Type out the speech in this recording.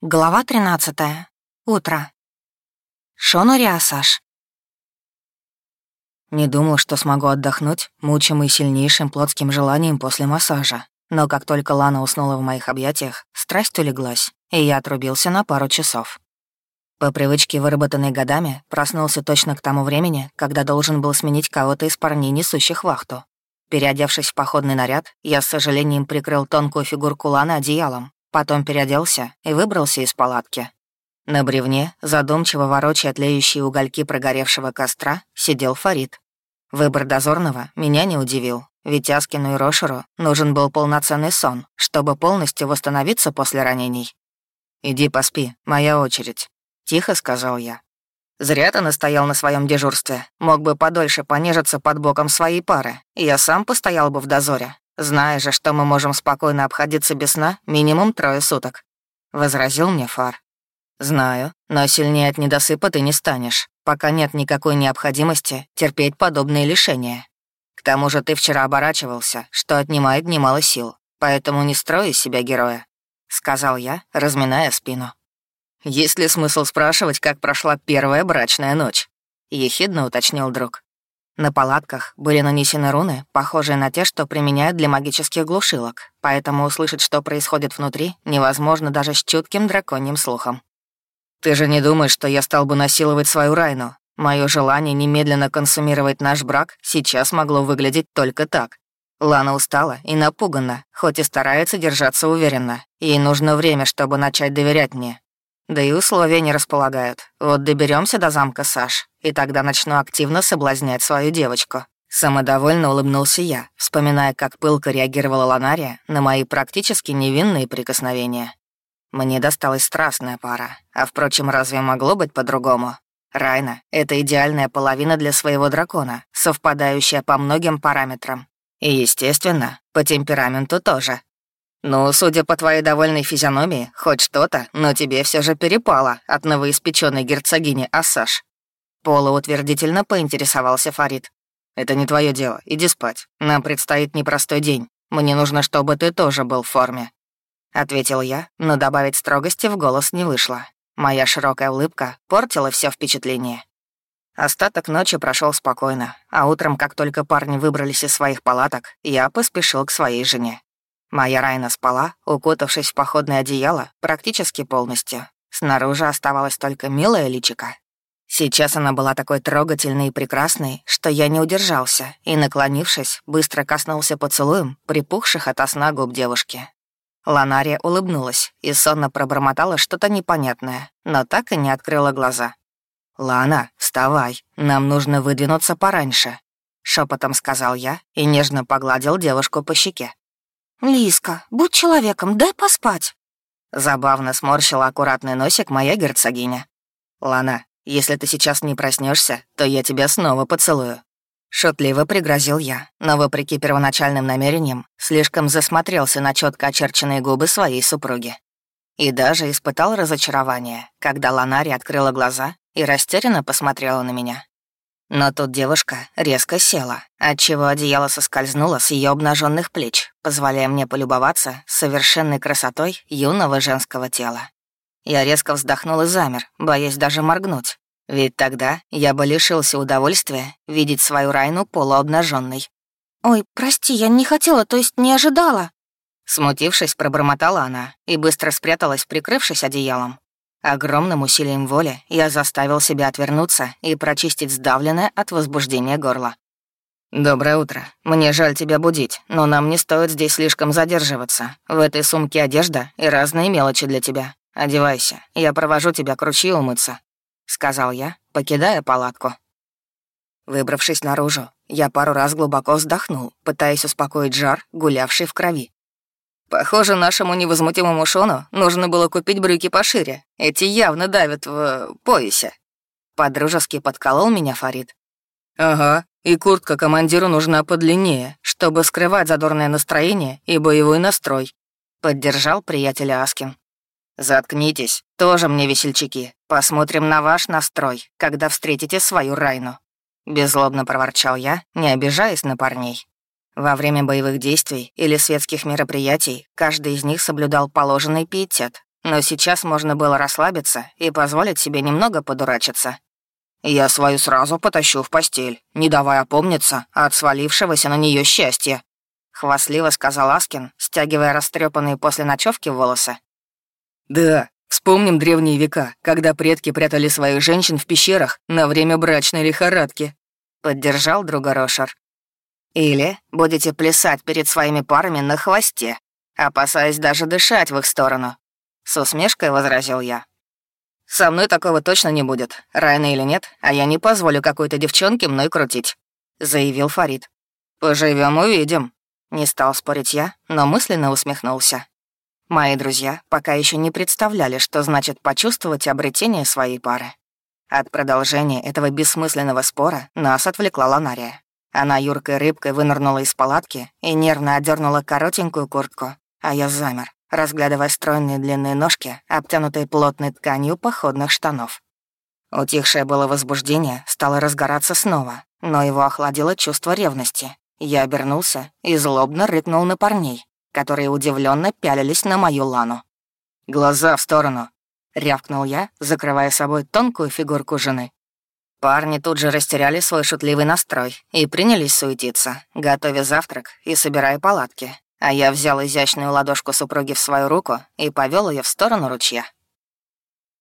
Глава 13. Утро. Шону Риасаш. Не думал, что смогу отдохнуть, мучимый сильнейшим плотским желанием после массажа. Но как только Лана уснула в моих объятиях, страсть улеглась, и я отрубился на пару часов. По привычке, выработанной годами, проснулся точно к тому времени, когда должен был сменить кого-то из парней, несущих вахту. Переодевшись в походный наряд, я с сожалением прикрыл тонкую фигурку Ланы одеялом, Потом переоделся и выбрался из палатки. На бревне, задумчиво ворочая тлеющие угольки прогоревшего костра, сидел Фарид. Выбор дозорного меня не удивил, ведь Аскину и Рошеру нужен был полноценный сон, чтобы полностью восстановиться после ранений. «Иди поспи, моя очередь», — тихо сказал я. «Зря ты настоял на своем дежурстве. Мог бы подольше понежиться под боком своей пары, я сам постоял бы в дозоре, зная же, что мы можем спокойно обходиться без сна минимум трое суток», — возразил мне Фар. «Знаю, но сильнее от недосыпа ты не станешь, пока нет никакой необходимости терпеть подобные лишения. К тому же ты вчера оборачивался, что отнимает немало сил, поэтому не строй из себя героя», — сказал я, разминая спину. «Есть ли смысл спрашивать, как прошла первая брачная ночь?» — ехидно уточнил друг. На палатках были нанесены руны, похожие на те, что применяют для магических глушилок, поэтому услышать, что происходит внутри, невозможно даже с чутким драконьим слухом. «Ты же не думаешь, что я стал бы насиловать свою Райну? Мое желание немедленно консумировать наш брак сейчас могло выглядеть только так. Лана устала и напугана, хоть и старается держаться уверенно. Ей нужно время, чтобы начать доверять мне. Да и условия не располагают. Вот доберемся до замка Саш, и тогда начну активно соблазнять свою девочку». Самодовольно улыбнулся я, вспоминая, как пылко реагировала Ланария на мои практически невинные прикосновения. Мне досталась страстная пара, а, впрочем, разве могло быть по-другому? Райна — это идеальная половина для своего дракона, совпадающая по многим параметрам. И, естественно, по темпераменту тоже. «Ну, судя по твоей довольной физиономии, хоть что-то, но тебе все же перепало от новоиспеченной герцогини Ассаш». Полуутвердительно поинтересовался Фарид. «Это не твое дело, иди спать. Нам предстоит непростой день. Мне нужно, чтобы ты тоже был в форме». Ответил я, но добавить строгости в голос не вышло. Моя широкая улыбка портила все впечатление. Остаток ночи прошел спокойно, а утром, как только парни выбрались из своих палаток, я поспешил к своей жене. Моя Райна спала, укутавшись в походное одеяло, практически полностью. Снаружи оставалась только милая личика. Сейчас она была такой трогательной и прекрасной, что я не удержался и, наклонившись, быстро коснулся поцелуем припухших от сна губ девушки. Ланария улыбнулась и сонно пробормотала что-то непонятное, но так и не открыла глаза. «Лана, вставай, нам нужно выдвинуться пораньше», — шепотом сказал я и нежно погладил девушку по щеке. «Лиска, будь человеком, дай поспать!» Забавно сморщила аккуратный носик моя герцогиня. «Лана, если ты сейчас не проснешься, то я тебя снова поцелую». Шутливо пригрозил я, но, вопреки первоначальным намерениям, слишком засмотрелся на четко очерченные губы своей супруги. И даже испытал разочарование, когда Ланари открыла глаза и растерянно посмотрела на меня. Но тут девушка резко села, отчего одеяло соскользнуло с ее обнаженных плеч, позволяя мне полюбоваться совершенной красотой юного женского тела. Я резко вздохнул и замер, боясь даже моргнуть. Ведь тогда я бы лишился удовольствия видеть свою Райну полуобнаженной. «Ой, прости, я не хотела, то есть не ожидала». Смутившись, пробормотала она и быстро спряталась, прикрывшись одеялом. Огромным усилием воли я заставил себя отвернуться и прочистить сдавленное от возбуждения горло. «Доброе утро. Мне жаль тебя будить, но нам не стоит здесь слишком задерживаться. В этой сумке одежда и разные мелочи для тебя. Одевайся, я провожу тебя к ручью умыться», — сказал я, покидая палатку. Выбравшись наружу, я пару раз глубоко вздохнул, пытаясь успокоить жар, гулявший в крови. Похоже, нашему невозмутимому Шону нужно было купить брюки пошире. Эти явно давят в э, поясе. Подружески подколол меня Фарид. Ага, и куртка командиру нужна подлиннее, чтобы скрывать задорное настроение и боевой настрой. Поддержал приятеля Аскин. Заткнитесь, тоже мне весельчаки. Посмотрим на ваш настрой, когда встретите свою Райну. Беззлобно проворчал я, не обижаясь на парней. Во время боевых действий или светских мероприятий каждый из них соблюдал положенный пиетет, но сейчас можно было расслабиться и позволить себе немного подурачиться. «Я свою сразу потащу в постель, не давая опомниться от свалившегося на нее счастья», — хвастливо сказал Аскин, стягивая растрепанные после ночевки волосы. «Да, вспомним древние века, когда предки прятали своих женщин в пещерах на время брачной лихорадки», — поддержал друга Рошер. «Или будете плясать перед своими парами на хвосте, опасаясь даже дышать в их сторону», — с усмешкой возразил я. «Со мной такого точно не будет, рано или нет, а я не позволю какой-то девчонке мной крутить», — заявил Фарид. Поживем, увидим», — не стал спорить я, но мысленно усмехнулся. Мои друзья пока еще не представляли, что значит почувствовать обретение своей пары. От продолжения этого бессмысленного спора нас отвлекла Ланария. Она юркой рыбкой вынырнула из палатки и нервно одернула коротенькую куртку, а я замер разглядывая стройные длинные ножки, обтянутые плотной тканью походных штанов. Утихшее было возбуждение стало разгораться снова, но его охладило чувство ревности. Я обернулся и злобно рыкнул на парней, которые удивленно пялились на мою лану. «Глаза в сторону!» — рявкнул я, закрывая собой тонкую фигурку жены. Парни тут же растеряли свой шутливый настрой и принялись суетиться, готовя завтрак и собирая палатки, а я взял изящную ладошку супруги в свою руку и повел ее в сторону ручья.